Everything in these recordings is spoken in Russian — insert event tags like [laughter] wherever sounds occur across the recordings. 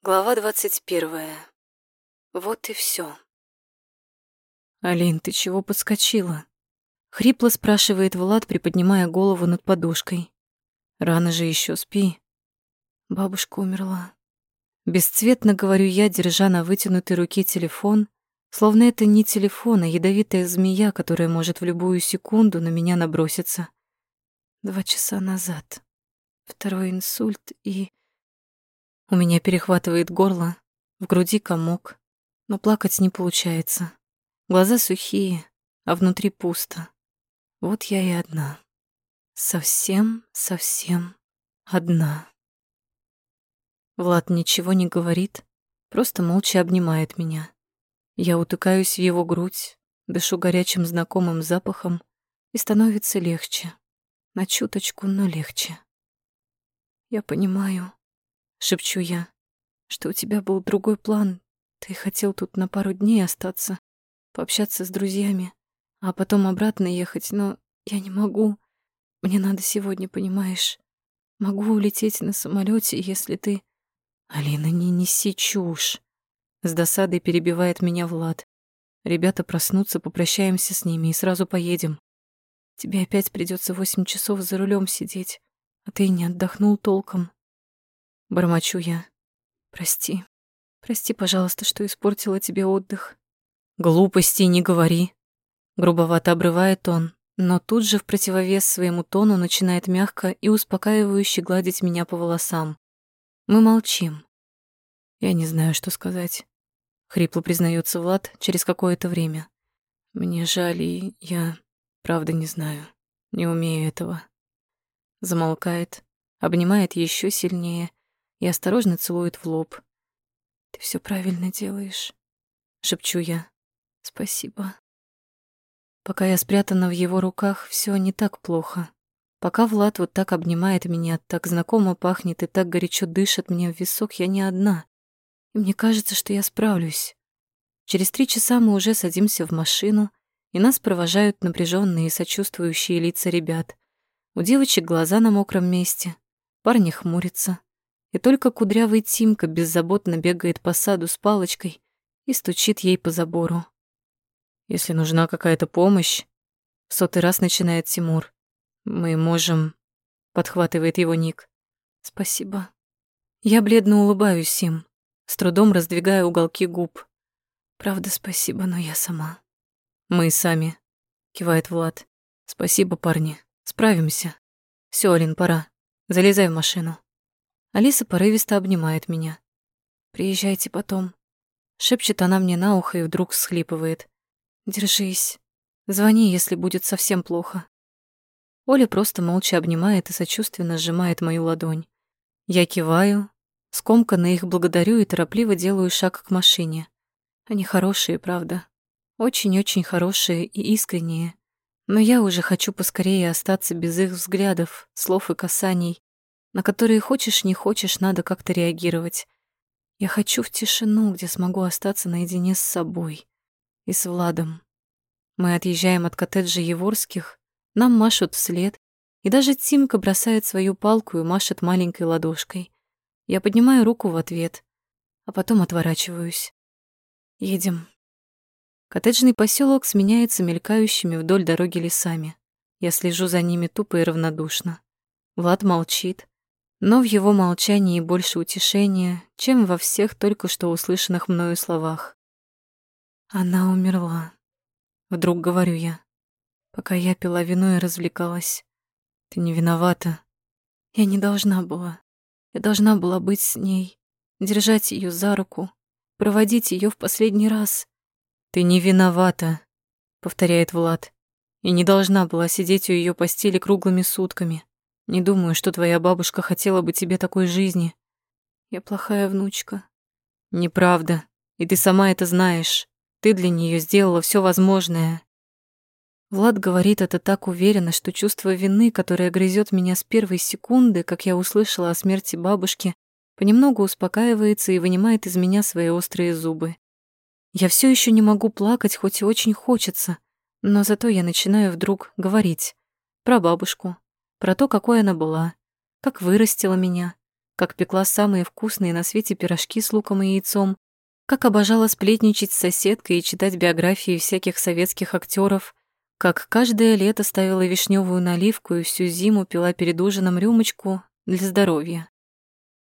Глава двадцать первая. Вот и все. «Алин, ты чего подскочила?» Хрипло спрашивает Влад, приподнимая голову над подушкой. «Рано же еще спи». Бабушка умерла. Бесцветно говорю я, держа на вытянутой руке телефон, словно это не телефон, а ядовитая змея, которая может в любую секунду на меня наброситься. Два часа назад. Второй инсульт и... У меня перехватывает горло, в груди комок, но плакать не получается. Глаза сухие, а внутри пусто. Вот я и одна. Совсем, совсем одна. Влад ничего не говорит, просто молча обнимает меня. Я утыкаюсь в его грудь, дышу горячим знакомым запахом, и становится легче. На чуточку, но легче. Я понимаю, шепчу я, что у тебя был другой план. Ты хотел тут на пару дней остаться, пообщаться с друзьями, а потом обратно ехать, но я не могу. Мне надо сегодня, понимаешь? Могу улететь на самолете, если ты... Алина, не неси чушь. С досадой перебивает меня Влад. Ребята проснутся, попрощаемся с ними и сразу поедем. Тебе опять придется восемь часов за рулем сидеть, а ты не отдохнул толком. Бормочу я. Прости. Прости, пожалуйста, что испортила тебе отдых. Глупостей не говори. Грубовато обрывает он, но тут же в противовес своему тону начинает мягко и успокаивающе гладить меня по волосам. Мы молчим. Я не знаю, что сказать. Хрипло признается Влад через какое-то время. Мне жаль, и я правда не знаю. Не умею этого. Замолкает, обнимает еще сильнее и осторожно целует в лоб. Ты все правильно делаешь, шепчу я. Спасибо. Пока я спрятана в его руках, все не так плохо. Пока Влад вот так обнимает меня, так знакомо пахнет и так горячо дышит мне в висок, я не одна. И мне кажется, что я справлюсь. Через три часа мы уже садимся в машину, и нас провожают напряженные и сочувствующие лица ребят. У девочек глаза на мокром месте, парни хмурятся. И только кудрявый Тимка беззаботно бегает по саду с палочкой и стучит ей по забору. Если нужна какая-то помощь, в сотый раз начинает Тимур. Мы можем... Подхватывает его Ник. Спасибо. Я бледно улыбаюсь им, с трудом раздвигая уголки губ. Правда, спасибо, но я сама. Мы сами. Кивает Влад. Спасибо, парни. Справимся. Все, Алин, пора. Залезай в машину. Алиса порывисто обнимает меня. «Приезжайте потом», — шепчет она мне на ухо и вдруг всхлипывает. Держись. Звони, если будет совсем плохо. Оля просто молча обнимает и сочувственно сжимает мою ладонь. Я киваю, скомканно их благодарю и торопливо делаю шаг к машине. Они хорошие, правда. Очень-очень хорошие и искренние. Но я уже хочу поскорее остаться без их взглядов, слов и касаний, на которые хочешь не хочешь, надо как-то реагировать. Я хочу в тишину, где смогу остаться наедине с собой и с Владом. Мы отъезжаем от коттеджа Еворских, нам машут вслед, и даже Тимка бросает свою палку и машет маленькой ладошкой. Я поднимаю руку в ответ, а потом отворачиваюсь. Едем. Коттеджный поселок сменяется мелькающими вдоль дороги лесами. Я слежу за ними тупо и равнодушно. Влад молчит, но в его молчании больше утешения, чем во всех только что услышанных мною словах. Она умерла. Вдруг говорю я, пока я пила вино и развлекалась. Ты не виновата. Я не должна была. Я должна была быть с ней, держать ее за руку, проводить ее в последний раз. Ты не виновата, повторяет Влад. И не должна была сидеть у ее постели круглыми сутками. Не думаю, что твоя бабушка хотела бы тебе такой жизни. Я плохая внучка. Неправда. И ты сама это знаешь. Ты для нее сделала все возможное. Влад говорит это так уверенно, что чувство вины, которое грызет меня с первой секунды, как я услышала о смерти бабушки, понемногу успокаивается и вынимает из меня свои острые зубы. Я все еще не могу плакать, хоть и очень хочется, но зато я начинаю вдруг говорить про бабушку, про то, какой она была, как вырастила меня, как пекла самые вкусные на свете пирожки с луком и яйцом, как обожала сплетничать с соседкой и читать биографии всяких советских актеров, как каждое лето ставила вишневую наливку и всю зиму пила перед ужином рюмочку для здоровья.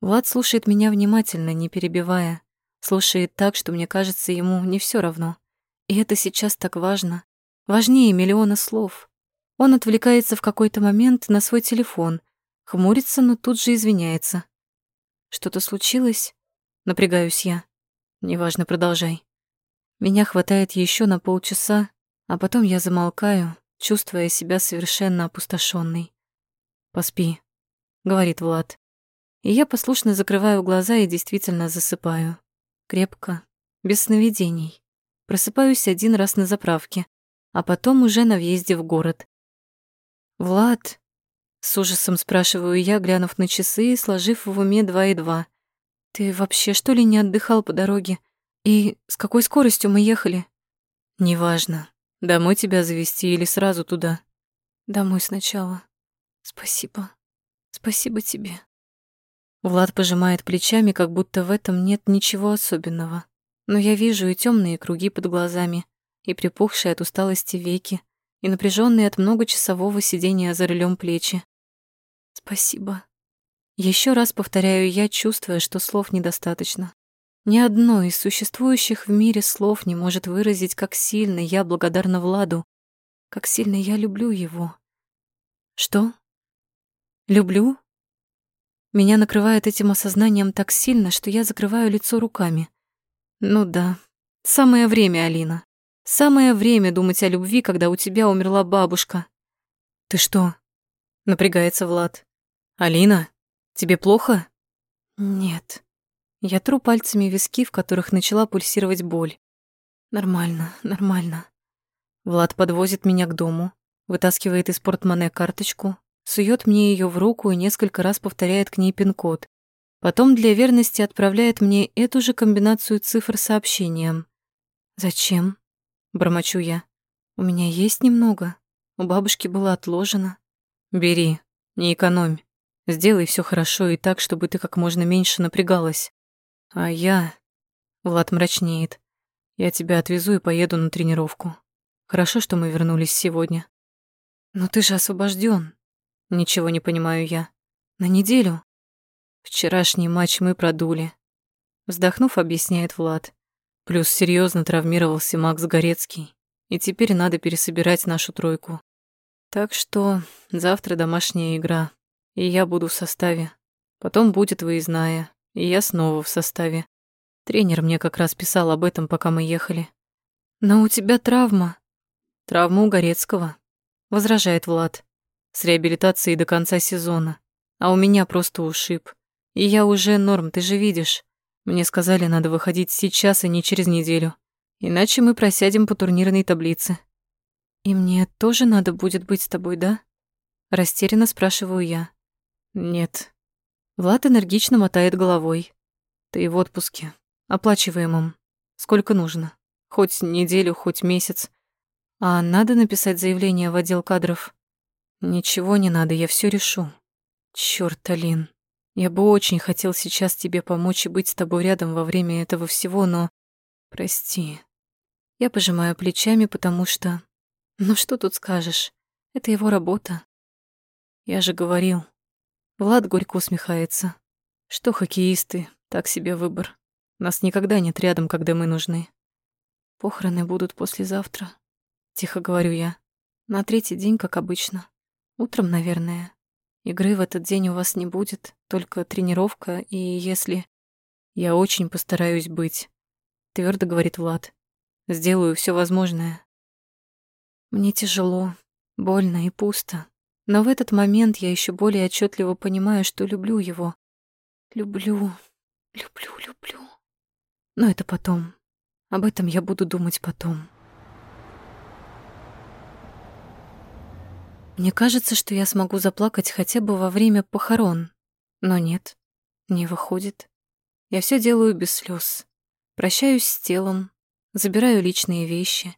Влад слушает меня внимательно, не перебивая, слушает так, что мне кажется, ему не все равно. И это сейчас так важно, важнее миллиона слов. Он отвлекается в какой-то момент на свой телефон, хмурится, но тут же извиняется. Что-то случилось? Напрягаюсь я. Неважно, продолжай. Меня хватает еще на полчаса, а потом я замолкаю, чувствуя себя совершенно опустошенной. «Поспи», — говорит Влад. И я послушно закрываю глаза и действительно засыпаю. Крепко, без сновидений. Просыпаюсь один раз на заправке, а потом уже на въезде в город. «Влад?» — с ужасом спрашиваю я, глянув на часы и сложив в уме два и два. «Ты вообще что ли не отдыхал по дороге? И с какой скоростью мы ехали?» «Неважно. Домой тебя завести или сразу туда?» «Домой сначала. Спасибо. Спасибо тебе». Влад пожимает плечами, как будто в этом нет ничего особенного. Но я вижу и темные круги под глазами, и припухшие от усталости веки, и напряженные от многочасового сидения за рулем плечи. Спасибо. Еще раз повторяю я, чувствуя, что слов недостаточно. Ни одно из существующих в мире слов не может выразить, как сильно я благодарна Владу, как сильно я люблю его. Что? Люблю? Меня накрывает этим осознанием так сильно, что я закрываю лицо руками. Ну да, самое время, Алина. Самое время думать о любви, когда у тебя умерла бабушка. Ты что? Напрягается Влад. Алина, тебе плохо? Нет. Я тру пальцами виски, в которых начала пульсировать боль. Нормально, нормально. Влад подвозит меня к дому, вытаскивает из портмоне карточку, сует мне ее в руку и несколько раз повторяет к ней пин-код. Потом для верности отправляет мне эту же комбинацию цифр сообщением. «Зачем?» — бормочу я. «У меня есть немного. У бабушки было отложено». «Бери, не экономь. Сделай все хорошо и так, чтобы ты как можно меньше напрягалась. А я...» Влад мрачнеет. «Я тебя отвезу и поеду на тренировку. Хорошо, что мы вернулись сегодня». «Но ты же освобожден. Ничего не понимаю я. На неделю? Вчерашний матч мы продули. Вздохнув, объясняет Влад. Плюс серьезно травмировался Макс Горецкий. И теперь надо пересобирать нашу тройку. Так что завтра домашняя игра. И я буду в составе. Потом будет выездная. И я снова в составе. Тренер мне как раз писал об этом, пока мы ехали. «Но у тебя травма». «Травма у Горецкого», — возражает Влад с реабилитацией до конца сезона. А у меня просто ушиб. И я уже норм, ты же видишь. Мне сказали, надо выходить сейчас и не через неделю. Иначе мы просядем по турнирной таблице. И мне тоже надо будет быть с тобой, да? Растерянно спрашиваю я. Нет. Влад энергично мотает головой. Ты в отпуске. Оплачиваемом. Сколько нужно? Хоть неделю, хоть месяц. А надо написать заявление в отдел кадров? Ничего не надо, я все решу. Чёрт, Алин. Я бы очень хотел сейчас тебе помочь и быть с тобой рядом во время этого всего, но... Прости. Я пожимаю плечами, потому что... Ну что тут скажешь? Это его работа. Я же говорил. Влад горько усмехается. Что хоккеисты, так себе выбор. Нас никогда нет рядом, когда мы нужны. Похороны будут послезавтра. Тихо говорю я. На третий день, как обычно. Утром, наверное. Игры в этот день у вас не будет, только тренировка, и если... Я очень постараюсь быть, твердо говорит Влад. Сделаю все возможное. Мне тяжело, больно и пусто. Но в этот момент я еще более отчетливо понимаю, что люблю его. Люблю, люблю, люблю. Но это потом. Об этом я буду думать потом. Мне кажется, что я смогу заплакать хотя бы во время похорон. Но нет, не выходит. Я все делаю без слез. Прощаюсь с телом, забираю личные вещи,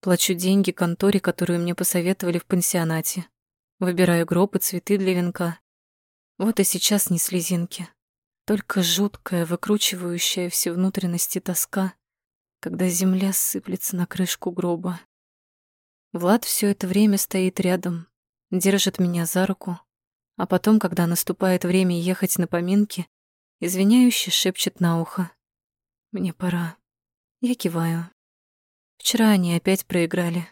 плачу деньги конторе, которую мне посоветовали в пансионате, выбираю гроб и цветы для венка. Вот и сейчас не слезинки. Только жуткая, выкручивающая все внутренности тоска, когда земля сыплется на крышку гроба. Влад все это время стоит рядом, держит меня за руку, а потом, когда наступает время ехать на поминки, извиняюще шепчет на ухо. «Мне пора». Я киваю. Вчера они опять проиграли.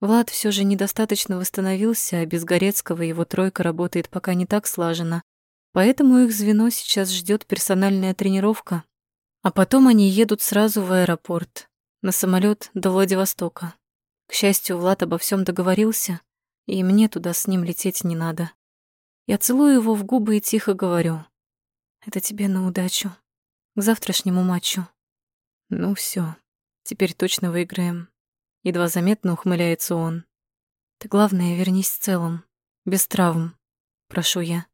Влад все же недостаточно восстановился, а без Горецкого его тройка работает пока не так слаженно. Поэтому их звено сейчас ждет персональная тренировка. А потом они едут сразу в аэропорт, на самолет до Владивостока. К счастью, Влад обо всем договорился, и мне туда с ним лететь не надо. Я целую его в губы и тихо говорю. «Это тебе на удачу. К завтрашнему матчу». Ну все, теперь точно выиграем. Едва заметно ухмыляется он. Ты, главное, вернись целым, без травм. Прошу я.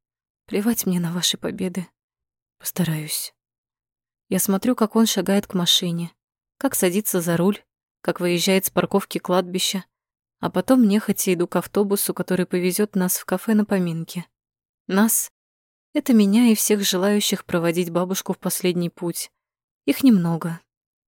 Плевать мне на ваши победы. Постараюсь. Я смотрю, как он шагает к машине, как садится за руль, как выезжает с парковки кладбища, а потом нехотя иду к автобусу, который повезет нас в кафе на поминки. Нас — это меня и всех желающих проводить бабушку в последний путь. Их немного.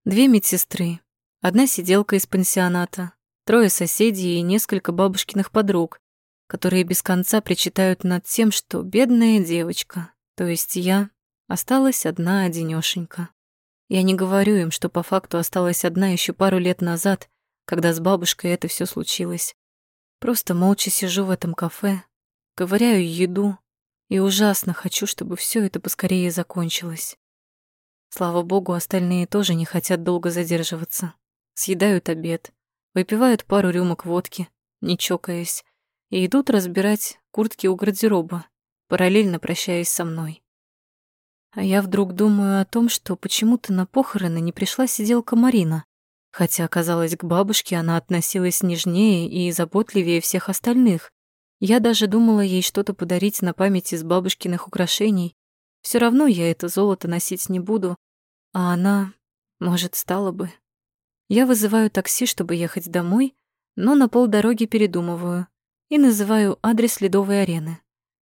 Две медсестры, одна сиделка из пансионата, трое соседей и несколько бабушкиных подруг, которые без конца причитают над тем, что бедная девочка, то есть я, осталась одна одинёшенька. Я не говорю им, что по факту осталась одна еще пару лет назад, когда с бабушкой это все случилось. Просто молча сижу в этом кафе, ковыряю еду и ужасно хочу, чтобы все это поскорее закончилось. Слава богу, остальные тоже не хотят долго задерживаться. Съедают обед, выпивают пару рюмок водки, не чокаясь, и идут разбирать куртки у гардероба, параллельно прощаясь со мной. А я вдруг думаю о том, что почему-то на похороны не пришла сиделка Марина, хотя, казалось, к бабушке она относилась нежнее и заботливее всех остальных. Я даже думала ей что-то подарить на память из бабушкиных украшений. Все равно я это золото носить не буду, а она, может, стала бы. Я вызываю такси, чтобы ехать домой, но на полдороги передумываю и называю адрес Ледовой арены.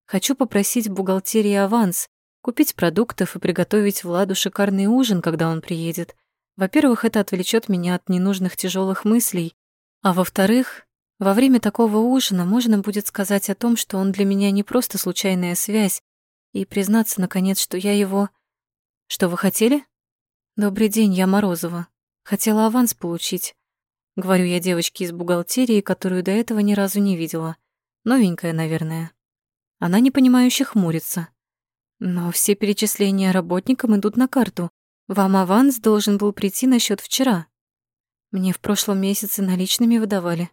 Хочу попросить в бухгалтерии аванс, купить продуктов и приготовить Владу шикарный ужин, когда он приедет. Во-первых, это отвлечет меня от ненужных тяжелых мыслей, а во-вторых, во время такого ужина можно будет сказать о том, что он для меня не просто случайная связь, и признаться, наконец, что я его... Что вы хотели? Добрый день, я Морозова. Хотела аванс получить. Говорю я девочке из бухгалтерии, которую до этого ни разу не видела. Новенькая, наверное. Она непонимающе хмурится. Но все перечисления работникам идут на карту. Вам аванс должен был прийти на счет вчера. Мне в прошлом месяце наличными выдавали.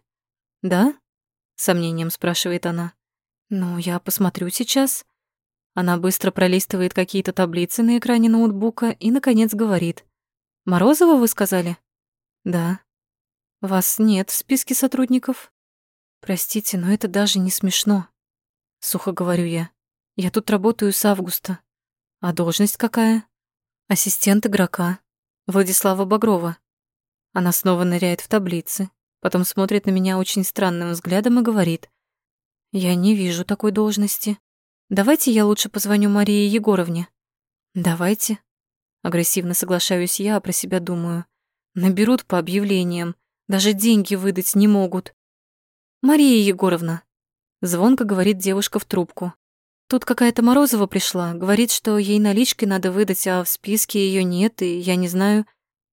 Да? Сомнением спрашивает она. Ну, я посмотрю сейчас. Она быстро пролистывает какие-то таблицы на экране ноутбука и, наконец, говорит. «Морозова, вы сказали?» «Да». «Вас нет в списке сотрудников?» «Простите, но это даже не смешно», — сухо говорю я. Я тут работаю с августа. А должность какая? Ассистент игрока. Владислава Багрова. Она снова ныряет в таблицы, потом смотрит на меня очень странным взглядом и говорит. «Я не вижу такой должности. Давайте я лучше позвоню Марии Егоровне». «Давайте». Агрессивно соглашаюсь я, а про себя думаю. Наберут по объявлениям, даже деньги выдать не могут. «Мария Егоровна», — звонко говорит девушка в трубку. Тут какая-то Морозова пришла, говорит, что ей наличкой надо выдать, а в списке ее нет, и я не знаю.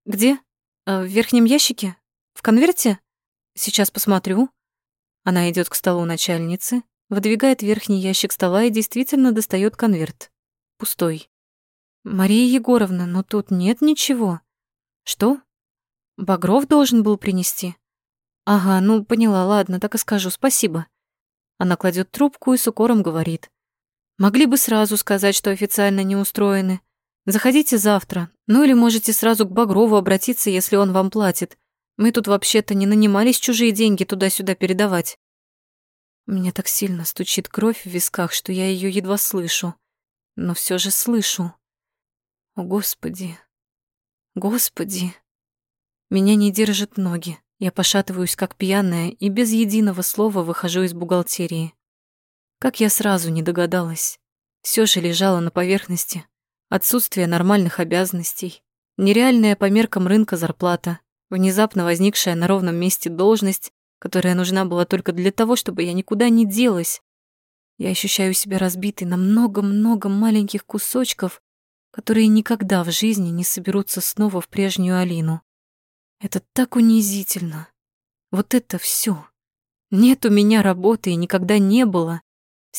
Где? А, в верхнем ящике? В конверте? Сейчас посмотрю. Она идет к столу начальницы, выдвигает верхний ящик стола и действительно достает конверт. Пустой. Мария Егоровна, но тут нет ничего. Что? Багров должен был принести. Ага, ну поняла, ладно, так и скажу, спасибо. Она кладет трубку и с укором говорит. Могли бы сразу сказать, что официально не устроены. Заходите завтра. Ну или можете сразу к Багрову обратиться, если он вам платит. Мы тут вообще-то не нанимались чужие деньги туда-сюда передавать. Мне так сильно стучит кровь в висках, что я ее едва слышу. Но все же слышу. О, Господи! Господи! Меня не держат ноги. Я пошатываюсь, как пьяная, и без единого слова выхожу из бухгалтерии. Как я сразу не догадалась. Все же лежало на поверхности. Отсутствие нормальных обязанностей, нереальная по меркам рынка зарплата, внезапно возникшая на ровном месте должность, которая нужна была только для того, чтобы я никуда не делась. Я ощущаю себя разбитой на много-много маленьких кусочков, которые никогда в жизни не соберутся снова в прежнюю Алину. Это так унизительно. Вот это все. Нет у меня работы и никогда не было.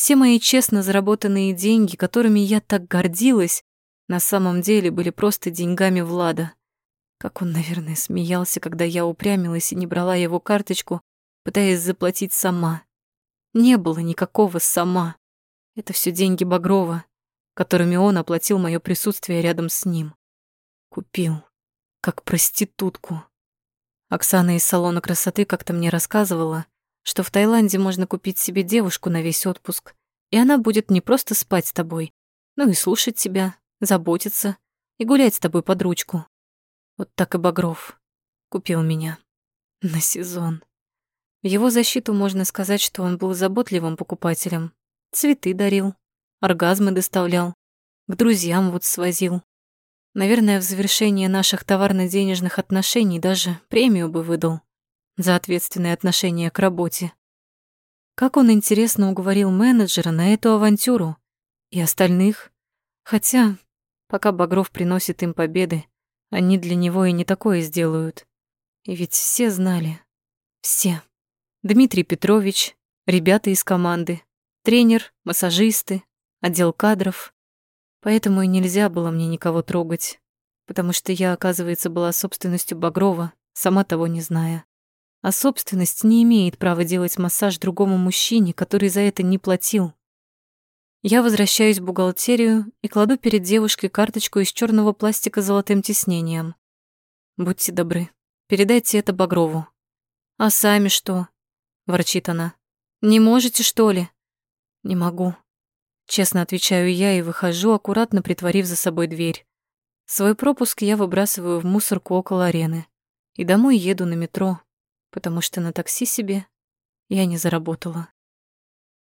Все мои честно заработанные деньги, которыми я так гордилась, на самом деле были просто деньгами Влада. Как он, наверное, смеялся, когда я упрямилась и не брала его карточку, пытаясь заплатить сама. Не было никакого сама. Это все деньги Багрова, которыми он оплатил мое присутствие рядом с ним. Купил, как проститутку. Оксана из салона красоты как-то мне рассказывала, что в Таиланде можно купить себе девушку на весь отпуск, и она будет не просто спать с тобой, но и слушать тебя, заботиться и гулять с тобой под ручку. Вот так и Багров купил меня [laughs] на сезон. В его защиту можно сказать, что он был заботливым покупателем. Цветы дарил, оргазмы доставлял, к друзьям вот свозил. Наверное, в завершение наших товарно-денежных отношений даже премию бы выдал за ответственное отношение к работе. Как он, интересно, уговорил менеджера на эту авантюру и остальных? Хотя, пока Багров приносит им победы, они для него и не такое сделают. И ведь все знали. Все. Дмитрий Петрович, ребята из команды, тренер, массажисты, отдел кадров. Поэтому и нельзя было мне никого трогать, потому что я, оказывается, была собственностью Багрова, сама того не зная. А собственность не имеет права делать массаж другому мужчине, который за это не платил. Я возвращаюсь в бухгалтерию и кладу перед девушкой карточку из черного пластика с золотым тиснением. Будьте добры, передайте это Багрову. А сами что? ворчит она. Не можете, что ли? Не могу. Честно отвечаю я и выхожу, аккуратно притворив за собой дверь. Свой пропуск я выбрасываю в мусорку около арены. И домой еду на метро, потому что на такси себе я не заработала.